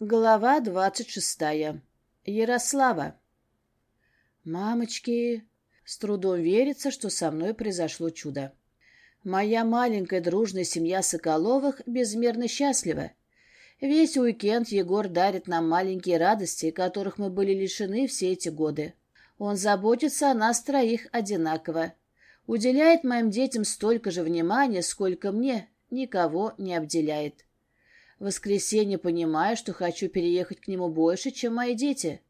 Глава двадцать шестая. Ярослава. Мамочки, с трудом верится, что со мной произошло чудо. Моя маленькая дружная семья Соколовых безмерно счастлива. Весь уикенд Егор дарит нам маленькие радости, которых мы были лишены все эти годы. Он заботится о нас троих одинаково. Уделяет моим детям столько же внимания, сколько мне, никого не обделяет. Воскресенье понимаю, что хочу переехать к нему больше, чем мои дети.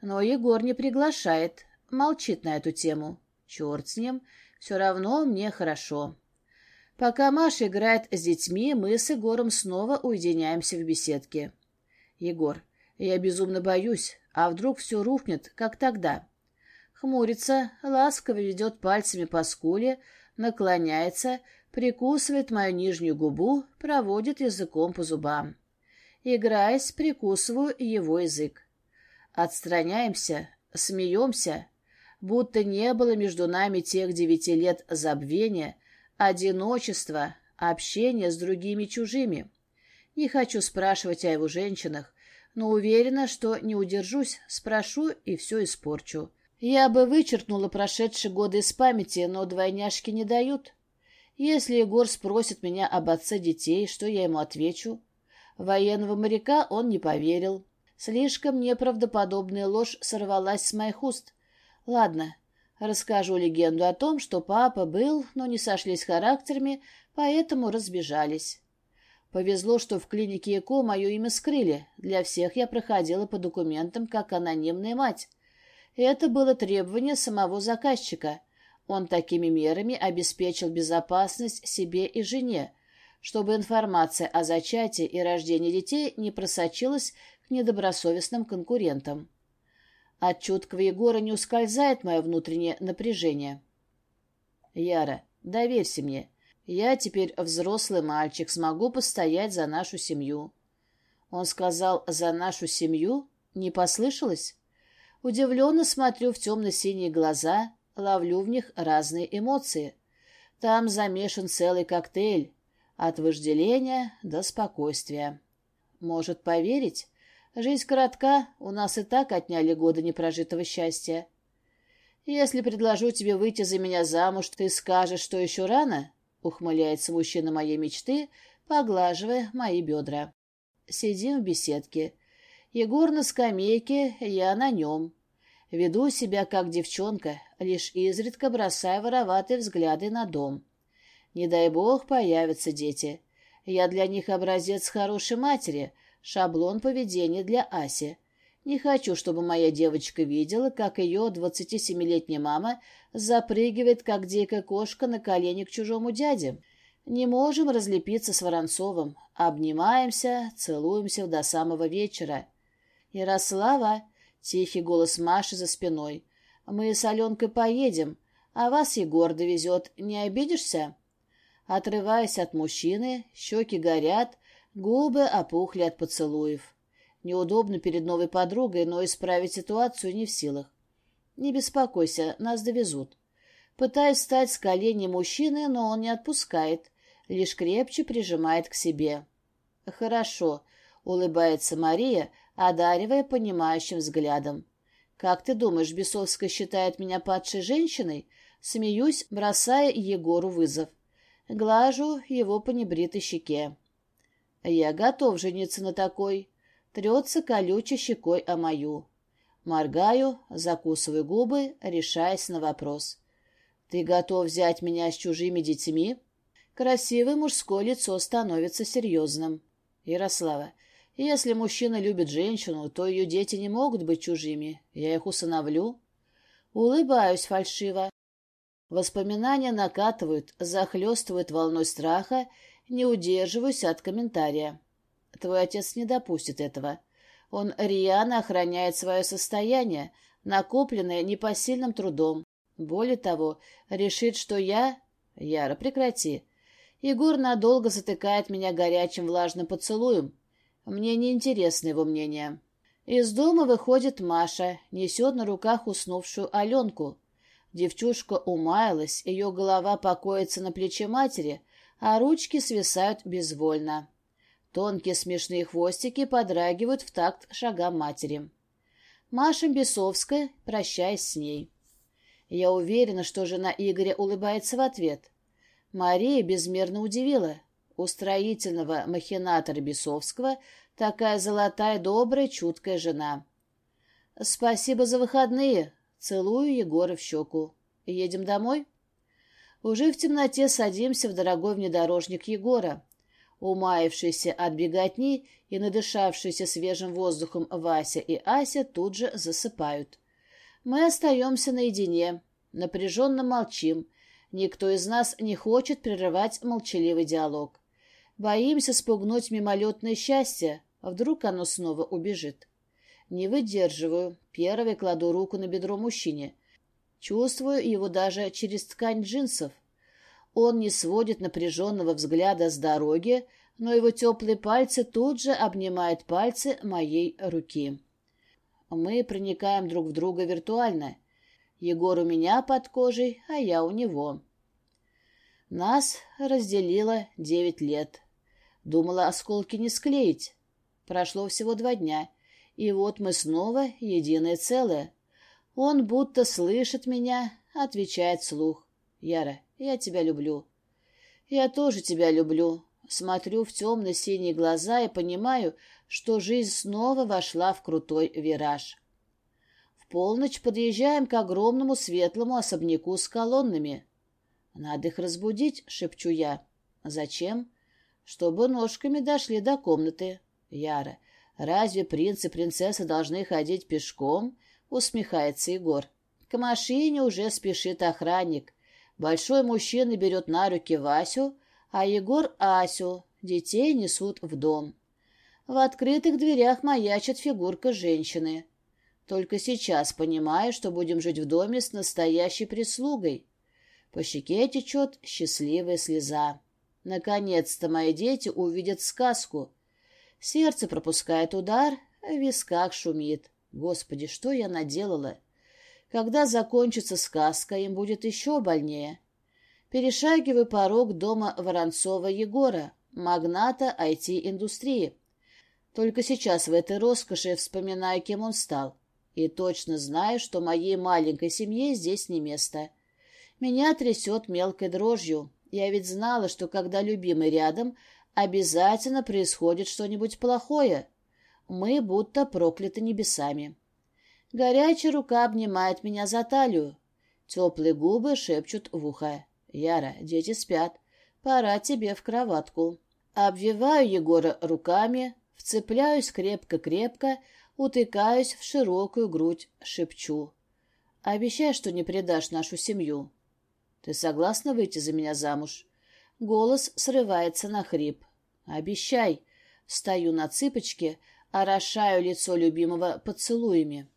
Но Егор не приглашает, молчит на эту тему. Черт с ним, все равно мне хорошо. Пока Маша играет с детьми, мы с Егором снова уединяемся в беседке. Егор, я безумно боюсь, а вдруг все рухнет, как тогда? Хмурится, ласково ведет пальцами по скуле, наклоняется, прикусывает мою нижнюю губу, проводит языком по зубам. Играясь, прикусываю его язык. Отстраняемся, смеемся, будто не было между нами тех девяти лет забвения, одиночества, общения с другими чужими. Не хочу спрашивать о его женщинах, но уверена, что не удержусь, спрошу и все испорчу. Я бы вычеркнула прошедшие годы из памяти, но двойняшки не дают. Если Егор спросит меня об отце детей, что я ему отвечу? Военного моряка он не поверил. Слишком неправдоподобная ложь сорвалась с моих уст. Ладно, расскажу легенду о том, что папа был, но не сошлись характерами, поэтому разбежались. Повезло, что в клинике ЭКО мое имя скрыли. Для всех я проходила по документам как анонимная мать. Это было требование самого заказчика — он такими мерами обеспечил безопасность себе и жене, чтобы информация о зачатии и рождении детей не просочилась к недобросовестным конкурентам. От чуткого Егора не ускользает мое внутреннее напряжение. «Яра, доверься мне. Я теперь взрослый мальчик, смогу постоять за нашу семью». Он сказал «за нашу семью»? Не послышалось? Удивленно смотрю в темно-синие глаза, ловлю в них разные эмоции. Там замешан целый коктейль, от вожделения до спокойствия. Может поверить? Жизнь коротка, у нас и так отняли годы непрожитого счастья. Если предложу тебе выйти за меня замуж, ты скажешь, что еще рано? Ухмыляется мужчина моей мечты, поглаживая мои бедра. Сидим в беседке. Егор на скамейке, я на нем. Веду себя как девчонка, лишь изредка бросая вороватые взгляды на дом. Не дай бог появятся дети. Я для них образец хорошей матери, шаблон поведения для Аси. Не хочу, чтобы моя девочка видела, как ее двадцатисемилетняя мама запрыгивает, как дикая кошка, на колени к чужому дяде. Не можем разлепиться с Воронцовым. Обнимаемся, целуемся до самого вечера. Ярослава, Тихий голос Маши за спиной. «Мы с Аленкой поедем, а вас Егор довезет. Не обидишься?» Отрываясь от мужчины, щеки горят, губы опухли от поцелуев. Неудобно перед новой подругой, но исправить ситуацию не в силах. «Не беспокойся, нас довезут». Пытаюсь встать с колени мужчины, но он не отпускает, лишь крепче прижимает к себе. «Хорошо», — улыбается Мария, — одаривая понимающим взглядом. «Как ты думаешь, Бесовская считает меня падшей женщиной?» Смеюсь, бросая Егору вызов. Глажу его по небритой щеке. «Я готов жениться на такой». Трется колючей щекой о мою. Моргаю, закусываю губы, решаясь на вопрос. «Ты готов взять меня с чужими детьми?» Красивое мужское лицо становится серьезным. «Ярослава, если мужчина любит женщину, то ее дети не могут быть чужими. Я их усыновлю. Улыбаюсь фальшиво. Воспоминания накатывают, захлестывают волной страха, не удерживаюсь от комментария. Твой отец не допустит этого. Он рьяно охраняет свое состояние, накопленное непосильным трудом. Более того, решит, что я... Яра, прекрати. Егор надолго затыкает меня горячим влажным поцелуем, мне не интересно его мнение. Из дома выходит Маша, несет на руках уснувшую Аленку. Девчушка умаялась, ее голова покоится на плече матери, а ручки свисают безвольно. Тонкие смешные хвостики подрагивают в такт шагам матери. Маша Бесовская, прощаясь с ней. Я уверена, что жена Игоря улыбается в ответ. Мария безмерно удивила. У строительного махинатора Бесовского такая золотая, добрая, чуткая жена. «Спасибо за выходные!» Целую Егора в щеку. «Едем домой?» Уже в темноте садимся в дорогой внедорожник Егора. Умаявшиеся от беготни и надышавшиеся свежим воздухом Вася и Ася тут же засыпают. Мы остаемся наедине, напряженно молчим. Никто из нас не хочет прерывать молчаливый диалог. Боимся спугнуть мимолетное счастье, а вдруг оно снова убежит. Не выдерживаю, первой кладу руку на бедро мужчине. Чувствую его даже через ткань джинсов. Он не сводит напряженного взгляда с дороги, но его теплые пальцы тут же обнимают пальцы моей руки. Мы проникаем друг в друга виртуально. Егор у меня под кожей, а я у него. Нас разделило девять лет. Думала, осколки не склеить. Прошло всего два дня, и вот мы снова единое целое. Он будто слышит меня, отвечает слух. «Яра, я тебя люблю». «Я тоже тебя люблю». Смотрю в темно-синие глаза и понимаю, что жизнь снова вошла в крутой вираж. В полночь подъезжаем к огромному светлому особняку с колоннами. «Надо их разбудить», — шепчу я. «Зачем?» Чтобы ножками дошли до комнаты. Яра, разве принц и принцесса должны ходить пешком? Усмехается Егор. К машине уже спешит охранник. Большой мужчина берет на руки Васю, а Егор — Асю. Детей несут в дом. В открытых дверях маячит фигурка женщины. Только сейчас понимаю, что будем жить в доме с настоящей прислугой. По щеке течет счастливая слеза. Наконец-то мои дети увидят сказку. Сердце пропускает удар, в висках шумит. Господи, что я наделала? Когда закончится сказка, им будет еще больнее. Перешагиваю порог дома Воронцова Егора, магната IT-индустрии. Только сейчас в этой роскоши вспоминаю, кем он стал. И точно знаю, что моей маленькой семье здесь не место. Меня трясет мелкой дрожью. Я ведь знала, что когда любимый рядом, обязательно происходит что-нибудь плохое. Мы будто прокляты небесами. Горячая рука обнимает меня за талию. Теплые губы шепчут в ухо. «Яра, дети спят. Пора тебе в кроватку». Обвиваю Егора руками, вцепляюсь крепко-крепко, утыкаюсь в широкую грудь, шепчу. «Обещай, что не предашь нашу семью». Ты согласна выйти за меня замуж? Голос срывается на хрип. Обещай. Стою на цыпочке, орошаю лицо любимого поцелуями.